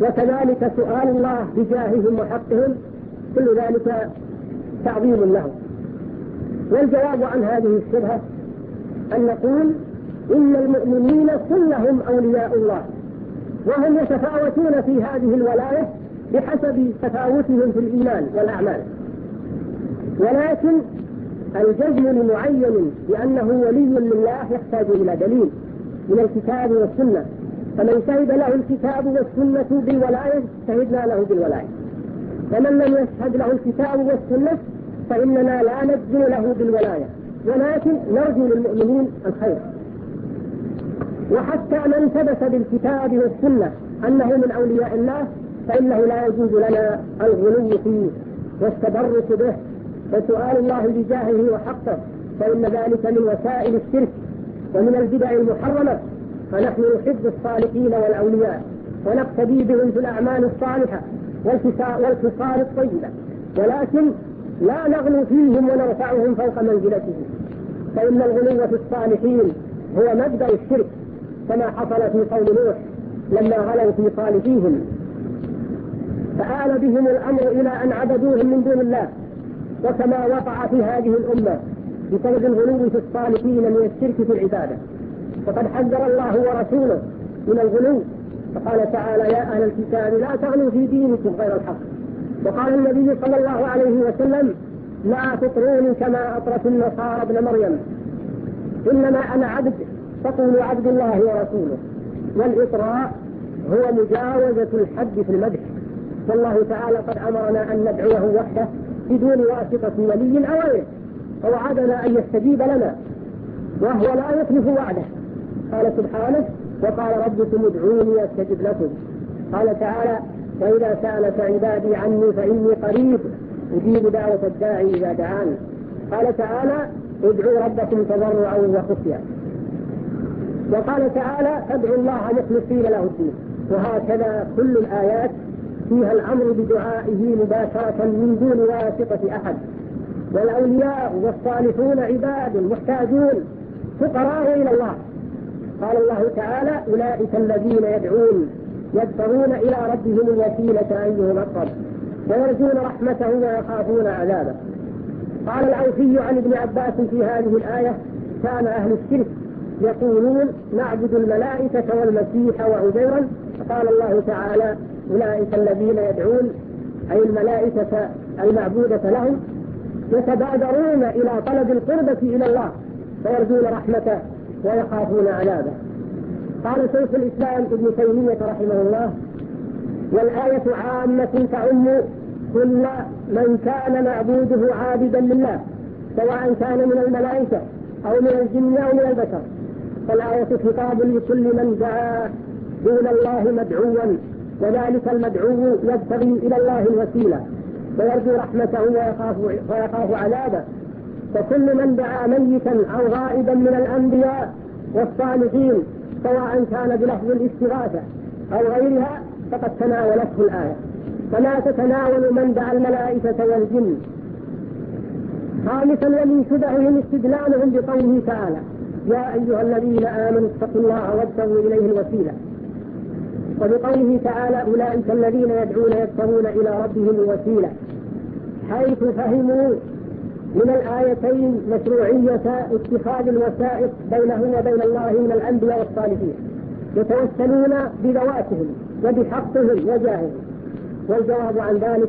وكذلك سؤال الله بجاههم وحقهم. كل ذلك تعظيم لهم. والجواب عن هذه الشبهة أن نقول إن المؤمنين كلهم أولياء الله. وهم يتفاوتون في هذه الولاية بحسب تفاوتهم في الإيمان والأعمال. ولكن الجزم لمعين بأنه ولي لله يحتاج إلى دليل من الكتاب والسنة. فمن شهد له الكتاب والسنة بالولاية شهدنا له بالولاية. ومن لم يشهد له الكتاب والسنة فإننا لا نجزم له بالولاية. ولكن نرجو للمؤمنين الخير. وحتى من ثبت بالكتاب والسنة أنه من أولياء الله فإنه لا يجوز لنا الغلو فيه والتبرك به وسؤال الله بجاهه وحقه فإن ذلك من وسائل الشرك ومن البدع المحرمة فنحن نحب الصالحين والأولياء ونقتدي بهم في الأعمال الصالحة والخصال الطيبة ولكن لا نغلو فيهم ونرفعهم فوق منزلتهم. فإن الغلو في الصالحين هو مبدأ الشرك كما حصل في قول نوح لما غلوا في صالحيهم فآل بهم الأمر إلى أن عبدوهم من دون الله وكما وقع في هذه الأمة بسبب الغلو في الصالحين من الشرك في العبادة. وقد حذر الله ورسوله من الغلو فقال تعالى يا أهل الكتاب لا تغلوا في دينكم غير الحق. وقال النبي صلى الله عليه وسلم لا تطروني كما أطرت النصارى ابن مريم إنما أنا عبد فقولوا عبد الله ورسوله والإطراء هو مجاوزة الحد في المدح. فالله تعالى قد أمرنا أن ندعوه وحده بدون واسطة ولي أو غيره أن يستجيب لنا. وهو لا يخلف وعده. قال سبحانه وقال ربكم ادعوني أستجب لكم. قال تعالى وإذا سألك عبادي عني فإني قريب أجيب دعوة الداعي إذا دعاني قال تعالى ادعوا ربكم تضرعا وخفيا. وقال تعالى ادعوا الله مخلصين له الدين. وهكذا كل الآيات فيها الأمر بدعائه مباشرة من دون واسطة أحد. والأولياء والصالحون عباد محتاجون فقراء إلى الله. قال الله تعالى أولئك الذين يدعون يبتغون إلى ربهم الوسيلة أيهم أقرب ويرجون رحمته ويخافون عذابه. قال العوفي عن ابن عباس في هذه الآية كان أهل الشرك يقولون نعبد الملائكة والمسيح وعزيرا. قال الله تعالى أولئك الذين يدعون أي الملائكة المعبودة لهم يتبادرون إلى طلب القربة إلى الله فيرجون رحمته ويخافون عذابه. قال شيخ الإسلام ابن تيمية رحمه الله والآية عامة تعم كل من كان معبوده عابدا لله سواء كان من الملائكة أو من الجن أو من البشر. فالآية خطاب لكل من دعا دون الله مدعوا. وذلك المدعو يبتغي إلى الله الوسيلة ويرجو رحمته ويخاف, ويخاف عذابه. فكل من دعا ميتا أو غائبا من الأنبياء والصالحين سواء كان بلفظ الاستغاثة أو غيرها فقد تناولته الآية. فلا تتناول من دعا الملائكة والجن. خامسا ومن شبههم استدلالهم بقوله تعالى يا أيها الذين آمنوا اتقوا الله وابتغوا إليه الوسيلة. وبقوله تعالى أولئك الذين يدعون يبتغون إلى ربهم الوسيلة. حيث فهموا من الآيتين مشروعية اتخاذ الوسائط بينهم وبين الله من الأنبياء والصالحين. يتوسلون بذواتهم وبحقهم وجاههم. والجواب عن ذلك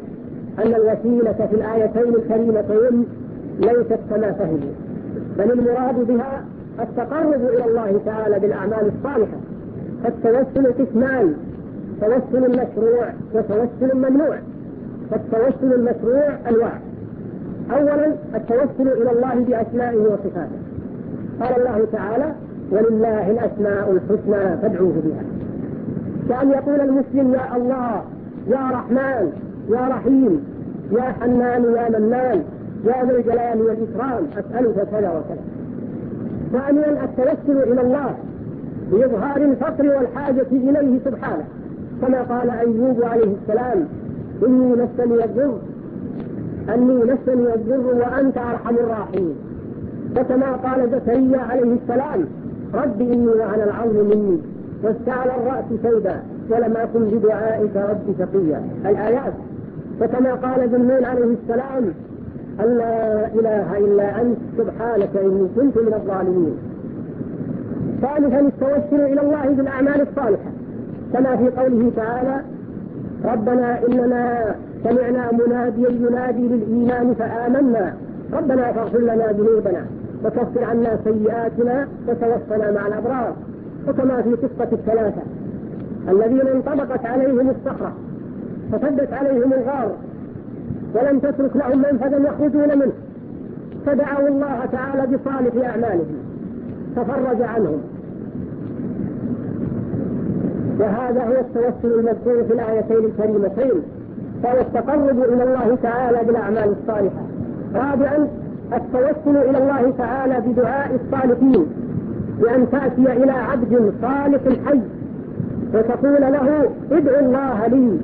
أن الوسيلة في الآيتين الكريمتين ليست كما فهموا. بل المراد بها التقرب إلى الله تعالى بالأعمال الصالحة. فالتوسل قسمان توسل مشروع وتوسل ممنوع فالتوسل المشروع انواع اولا التوسل إلى الله بأسمائه وصفاته. قال الله تعالى ولله الأسماء الحسنى فادعوه بها. كأن يقول المسلم يا الله يا رحمن يا رحيم يا حنان يا منان يا ذا الجلال والإكرام أسألك كذا وكذا. ثانيا التوسل إلى الله. بإظهار الفقر والحاجة إليه سبحانه. كما قال أيوب عليه السلام إني مسني الضر أني مسني الضر وأنت أرحم الراحمين. وكما قال زكريا عليه السلام رب إني وعن العظم مني واستعلى الرأس شيبا ولم أكن بدعائك رب شقيا. الآيات. وكما قال ذنون عليه السلام أن لا إله إلا أنت سبحانك إني كنت من الظالمين. ثالثا التوسل إلى الله بالأعمال الصالحة. كما في قوله تعالى ربنا إننا سمعنا مناديا ينادي للإيمان فآمنا. ربنا فاغفر لنا ذنوبنا وكفر عنا سيئاتنا وتوفنا مع الأبرار. وكما في قصة الثلاثة الذين انطبقت عليهم الصخرة فسدت عليهم الغار ولم تترك لهم منفذا يخرجون منه. فدعوا الله تعالى بصالح أعمالهم ففرج عنهم. وهذا هو التوسل المذكور في الآيتين الكريمتين فهو التقرب إلى الله تعالى بالأعمال الصالحة. رابعا التوسل إلى الله تعالى بدعاء الصالحين بأن تأتي إلى عبد صالح حي وتقول له ادعو الله لي.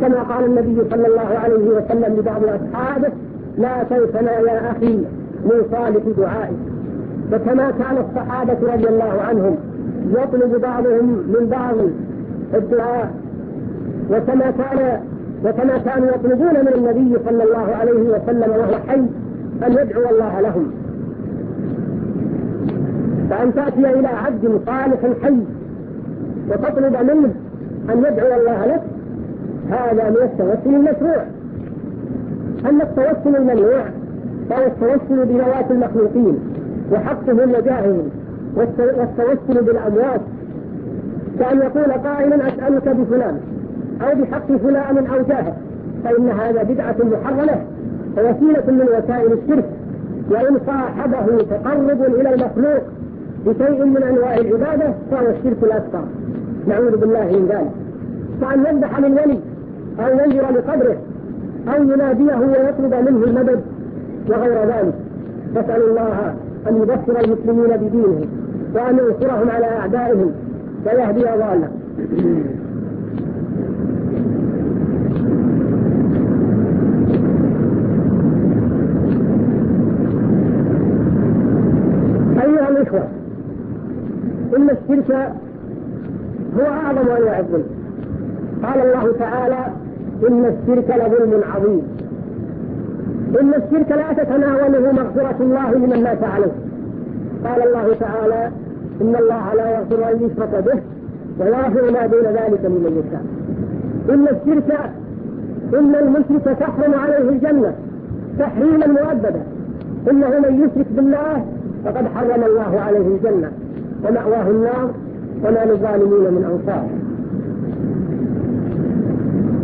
كما قال النبي صلى الله عليه وسلم لبعض أصحابه لا تنسنا يا أخي من صالح دعائك. وكما كان الصحابة رضي الله عنهم يطلب بعضهم من بعض الدعاء وكما كان وكما كانوا يطلبون من النبي صلى الله عليه وسلم وهو حي أن يدعو الله لهم. فأن تأتي إلى عبد صالح حي وتطلب منه أن يدعو الله لك هذا من التوسل المشروع. أما التوسل الممنوع فهو التوسل بذوات المخلوقين وحقهم وجاههم والتوسل بالأموات بأن يقول قائلا أسألك بفلان أو بحق فلان أو جاهه فإن هذا بدعة محرمة ووسيلة من وسائل الشرك وإن صاحبه تقرب إلى المخلوق بشيء من أنواع العبادة فهو الشرك الأكبر. نعوذ بالله من ذلك. فأن يذبح ولي أو ينذر لقدره أو يناديه ويطلب منه المدد وغير ذلك. نسأل الله أن يبصر المسلمين بدينهم وأن ينصرهم على أعدائهم فيهدي ضالة أيها الإخوة إن الشرك هو أعظم أنواع الظلم قال الله تعالى إن الشرك لظلم عظيم. إن الشرك لا تتناوله مغفرة الله لمن مات عليه. قال الله تعالى إن الله لا يغفر أن يشرك به ويغفر ما دون ذلك من يشاء. إن الشرك إن المشرك تحرم عليه الجنة تحريما مؤبدا. إنه من يشرك بالله فقد حرم الله عليه الجنة ومأواه النار وما للظالمين من أنصار.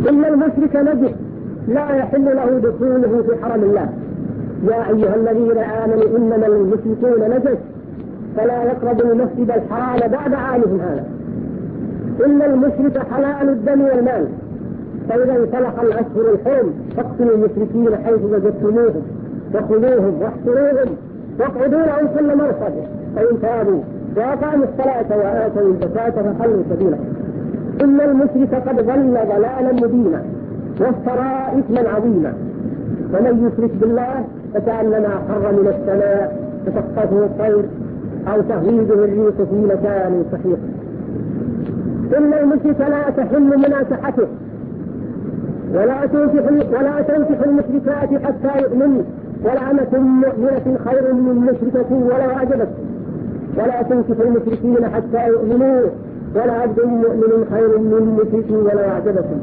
إن المشرك نجح لا يحل له دخوله في حرم الله. يا أيها الذين آمنوا إنما المشركون نجس. فلا يقربوا المسجد الحرام بعد عامهم هذا. إن المشرك حلال الدم والمال. فإذا انسلخ الأشهر الحرم فاقتلوا المشركين حيث وجدتموهم وخذوهم واحصروهم. واقعدوا لهم كل مرصد. فإن تابوا وأقاموا الصلاة وآتوا الزكاة فخلوا سبيلا. إن المشرك قد ضل ضلالا مبينا. وافترى إثما عظيما. ومن يشرك بالله فكأنما خر من السماء تسقطه الطير. أو تغييره ليوسف مكان صحيح. إن المشرك لا تحل مناكحته ولا تنكح ولا تنكح المشركات حتى يؤمن. ولعنة مؤمنة خير من مشركة ولو أعجبت ولا تنكح المشركين حتى يؤمنوا. ولا عبد مؤمن خير من مشرك ولو أعجبكم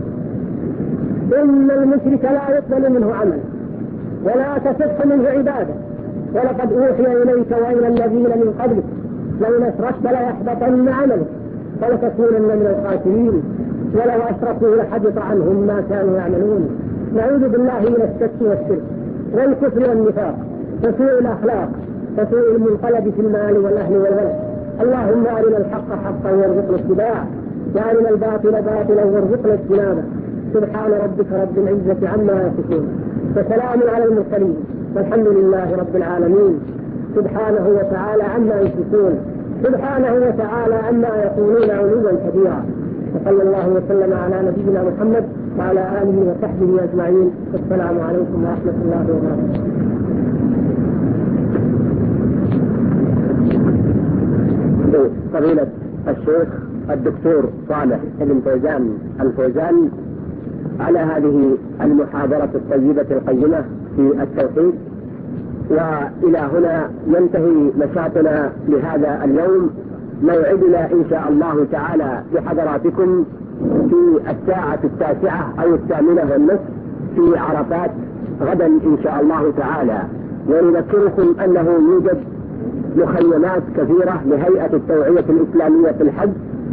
إن المشرك لا يقبل منه عمل. ولا تصح منه عبادة. ولقد أوحي إليك وإلى الذين من قبلك لئن أشركت ليحبطن عملك ولتكونن من الخاسرين ولو أشركوا لحبط عنهم ما كانوا يعملون. نعوذ بالله من الشك والشرك والكفر والنفاق وسوء الأخلاق وسوء المنقلب في المال والأهل والولد. اللهم أرنا الحق حقا وارزقنا اتباعه وأرنا الباطل باطلا وارزقنا اجتنابه. سبحان ربك رب العزة عما يصفون. وسلام على المرسلين. والحمد لله رب العالمين. سبحانه وتعالى عما يشركون. سبحانه وتعالى عما يقولون علوا كبيرا. وصلى الله وسلم على نبينا محمد وعلى آله وصحبه أجمعين. والسلام عليكم ورحمة الله وبركاته. فضيلة الشيخ الدكتور صالح بن فوزان الفوزان على هذه المحاضرة الطيبة القيمة. في التوحيد وإلى هنا ينتهي نشاطنا لهذا اليوم. موعدنا إن شاء الله تعالى بحضراتكم في الساعة التاسعة أو الثامنة والنصف في عرفات غدا إن شاء الله تعالى. ونذكركم أنه يوجد مخيمات كثيرة لهيئة التوعية الإسلامية في الحج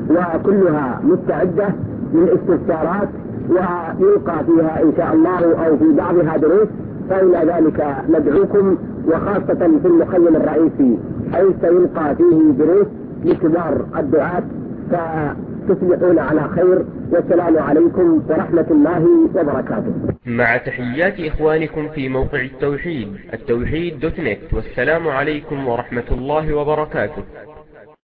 وكلها مستعدة للاستفسارات ويلقى فيها إن شاء الله أو في بعضها دروس. فإلى ذلك ندعوكم وخاصة في المخيم الرئيسي حيث يلقى فيه دروس لكبار الدعاة فتصبحون على خير والسلام عليكم ورحمة الله وبركاته. مع تحيات إخوانكم في موقع التوحيد التوحيد دوت نت والسلام عليكم ورحمة الله وبركاته.